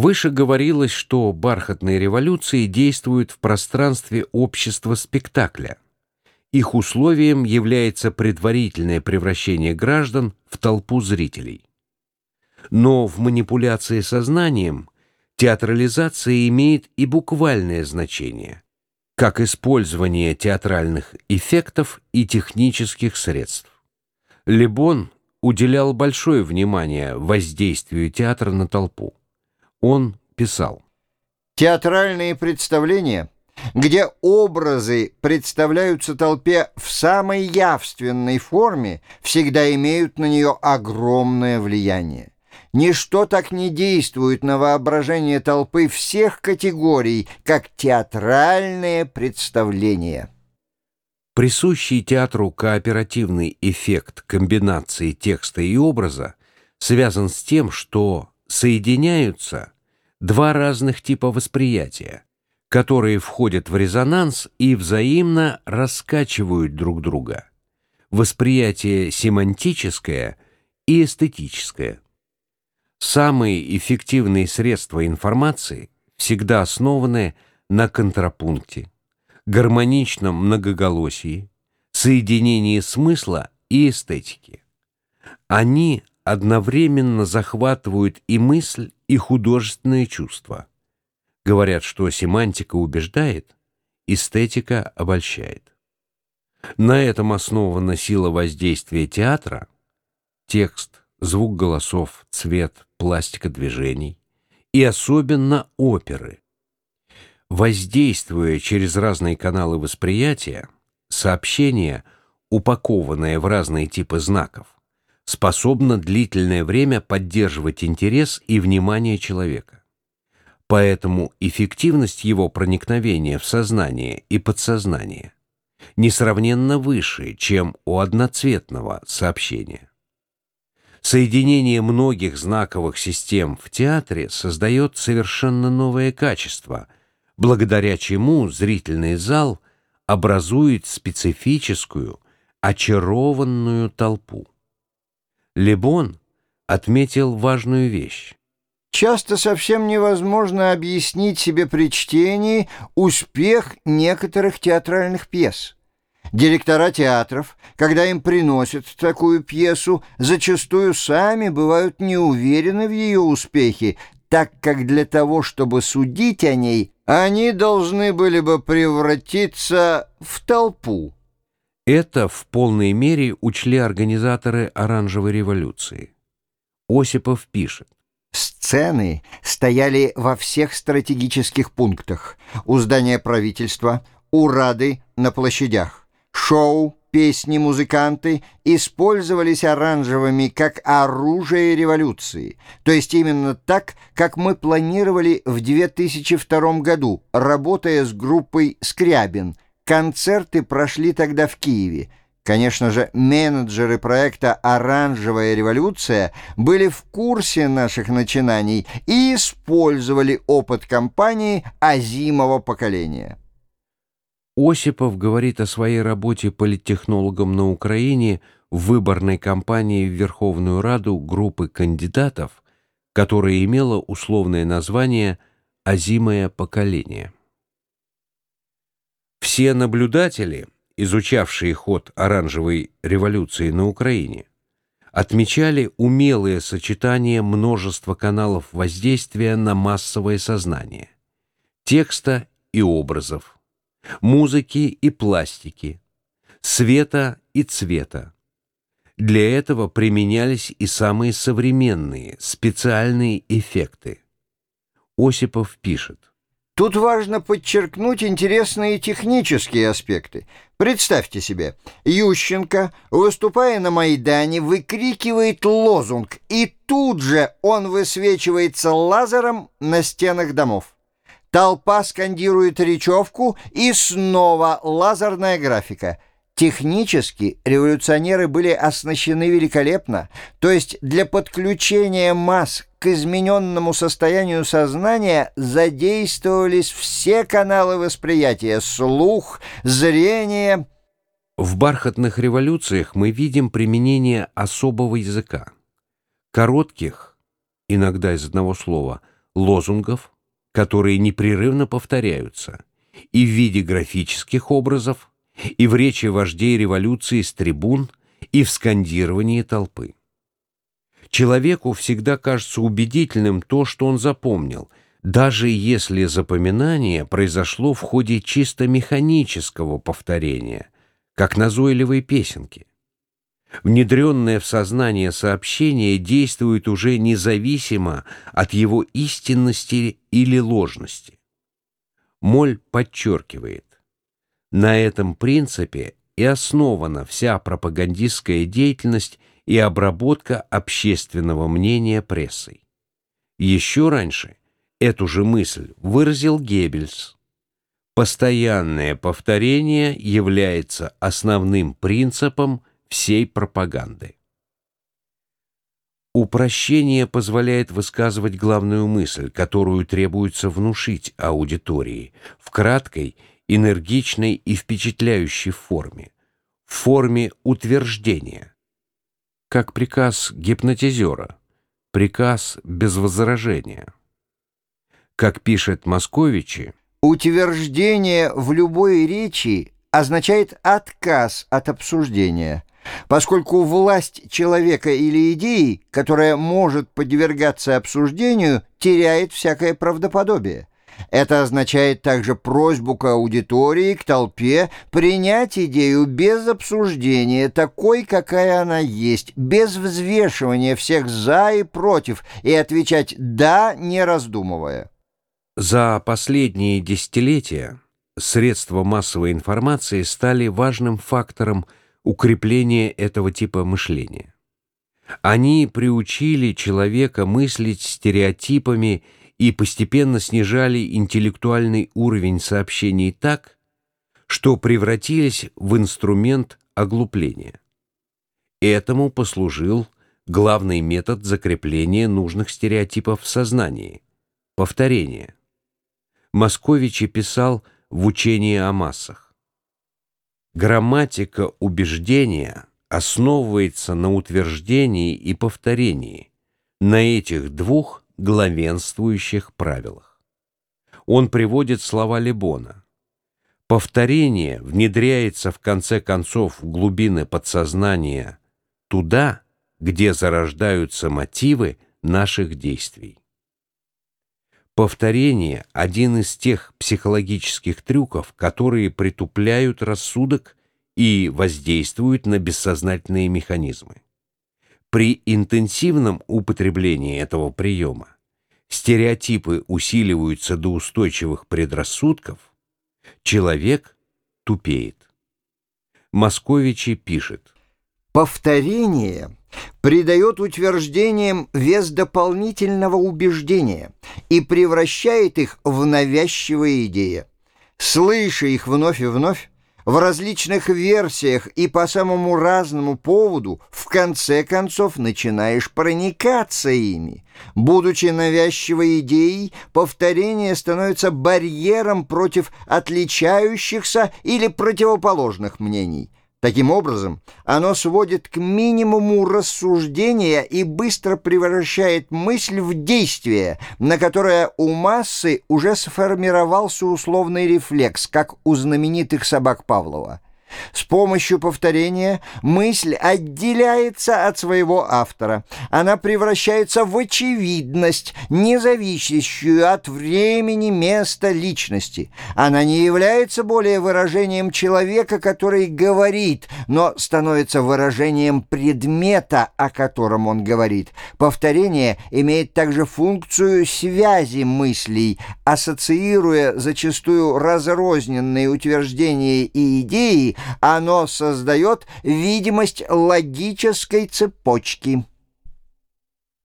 Выше говорилось, что бархатные революции действуют в пространстве общества спектакля. Их условием является предварительное превращение граждан в толпу зрителей. Но в манипуляции сознанием театрализация имеет и буквальное значение, как использование театральных эффектов и технических средств. Лебон уделял большое внимание воздействию театра на толпу. Он писал. Театральные представления, где образы представляются толпе в самой явственной форме, всегда имеют на нее огромное влияние. Ничто так не действует на воображение толпы всех категорий, как театральные представления. Присущий театру кооперативный эффект комбинации текста и образа связан с тем, что соединяются два разных типа восприятия, которые входят в резонанс и взаимно раскачивают друг друга. Восприятие семантическое и эстетическое. Самые эффективные средства информации всегда основаны на контрапункте, гармоничном многоголосии, соединении смысла и эстетики. Они одновременно захватывают и мысль, и художественное чувство. Говорят, что семантика убеждает, эстетика обольщает. На этом основана сила воздействия театра, текст, звук голосов, цвет, пластика движений и особенно оперы. Воздействуя через разные каналы восприятия, сообщение, упакованное в разные типы знаков, способно длительное время поддерживать интерес и внимание человека. Поэтому эффективность его проникновения в сознание и подсознание несравненно выше, чем у одноцветного сообщения. Соединение многих знаковых систем в театре создает совершенно новое качество, благодаря чему зрительный зал образует специфическую, очарованную толпу. Лебон отметил важную вещь. Часто совсем невозможно объяснить себе при чтении успех некоторых театральных пьес. Директора театров, когда им приносят такую пьесу, зачастую сами бывают не уверены в ее успехе, так как для того, чтобы судить о ней, они должны были бы превратиться в толпу. Это в полной мере учли организаторы оранжевой революции. Осипов пишет. Сцены стояли во всех стратегических пунктах. У здания правительства, у Рады на площадях. Шоу, песни, музыканты использовались оранжевыми как оружие революции. То есть именно так, как мы планировали в 2002 году, работая с группой «Скрябин», Концерты прошли тогда в Киеве. Конечно же, менеджеры проекта «Оранжевая революция» были в курсе наших начинаний и использовали опыт компании Азимова поколения. Осипов говорит о своей работе политтехнологом на Украине в выборной кампании в Верховную Раду группы кандидатов, которая имела условное название «Азимое поколение». Все наблюдатели, изучавшие ход оранжевой революции на Украине, отмечали умелое сочетание множества каналов воздействия на массовое сознание, текста и образов, музыки и пластики, света и цвета. Для этого применялись и самые современные, специальные эффекты. Осипов пишет. Тут важно подчеркнуть интересные технические аспекты. Представьте себе, Ющенко, выступая на Майдане, выкрикивает лозунг, и тут же он высвечивается лазером на стенах домов. Толпа скандирует речевку, и снова лазерная графика – Технически революционеры были оснащены великолепно, то есть для подключения масс к измененному состоянию сознания задействовались все каналы восприятия, слух, зрение. В бархатных революциях мы видим применение особого языка. Коротких, иногда из одного слова, лозунгов, которые непрерывно повторяются, и в виде графических образов, и в речи вождей революции с трибун, и в скандировании толпы. Человеку всегда кажется убедительным то, что он запомнил, даже если запоминание произошло в ходе чисто механического повторения, как назойливые песенки. Внедренное в сознание сообщение действует уже независимо от его истинности или ложности. Моль подчеркивает, на этом принципе и основана вся пропагандистская деятельность и обработка общественного мнения прессой. Еще раньше эту же мысль выразил Геббельс. Постоянное повторение является основным принципом всей пропаганды. Упрощение позволяет высказывать главную мысль, которую требуется внушить аудитории, в краткой, энергичной и впечатляющей форме, в форме утверждения, как приказ гипнотизера, приказ без возражения. Как пишет Московичи, утверждение в любой речи означает отказ от обсуждения – поскольку власть человека или идеи, которая может подвергаться обсуждению, теряет всякое правдоподобие. Это означает также просьбу к аудитории, к толпе принять идею без обсуждения, такой, какая она есть, без взвешивания всех «за» и «против», и отвечать «да», не раздумывая. За последние десятилетия средства массовой информации стали важным фактором – укрепление этого типа мышления. Они приучили человека мыслить стереотипами и постепенно снижали интеллектуальный уровень сообщений так, что превратились в инструмент оглупления. Этому послужил главный метод закрепления нужных стереотипов в сознании – повторение. Московичи писал в учении о массах. Грамматика убеждения основывается на утверждении и повторении, на этих двух главенствующих правилах. Он приводит слова Лебона. Повторение внедряется в конце концов в глубины подсознания туда, где зарождаются мотивы наших действий. Повторение – один из тех психологических трюков, которые притупляют рассудок и воздействуют на бессознательные механизмы. При интенсивном употреблении этого приема стереотипы усиливаются до устойчивых предрассудков, человек тупеет. Московичи пишет. Повторение придает утверждениям вес дополнительного убеждения и превращает их в навязчивые идеи. Слыша их вновь и вновь, в различных версиях и по самому разному поводу, в конце концов начинаешь проникаться ими. Будучи навязчивой идеей, повторение становится барьером против отличающихся или противоположных мнений – Таким образом, оно сводит к минимуму рассуждения и быстро превращает мысль в действие, на которое у массы уже сформировался условный рефлекс, как у знаменитых собак Павлова. С помощью повторения мысль отделяется от своего автора. Она превращается в очевидность, не зависящую от времени, места, личности. Она не является более выражением человека, который говорит, но становится выражением предмета, о котором он говорит. Повторение имеет также функцию связи мыслей, ассоциируя зачастую разрозненные утверждения и идеи, оно создает видимость логической цепочки.